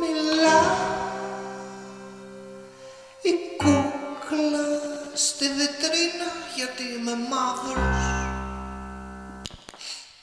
μιλά η κούκλα στη βιτρίνα γιατί είμαι μαύρο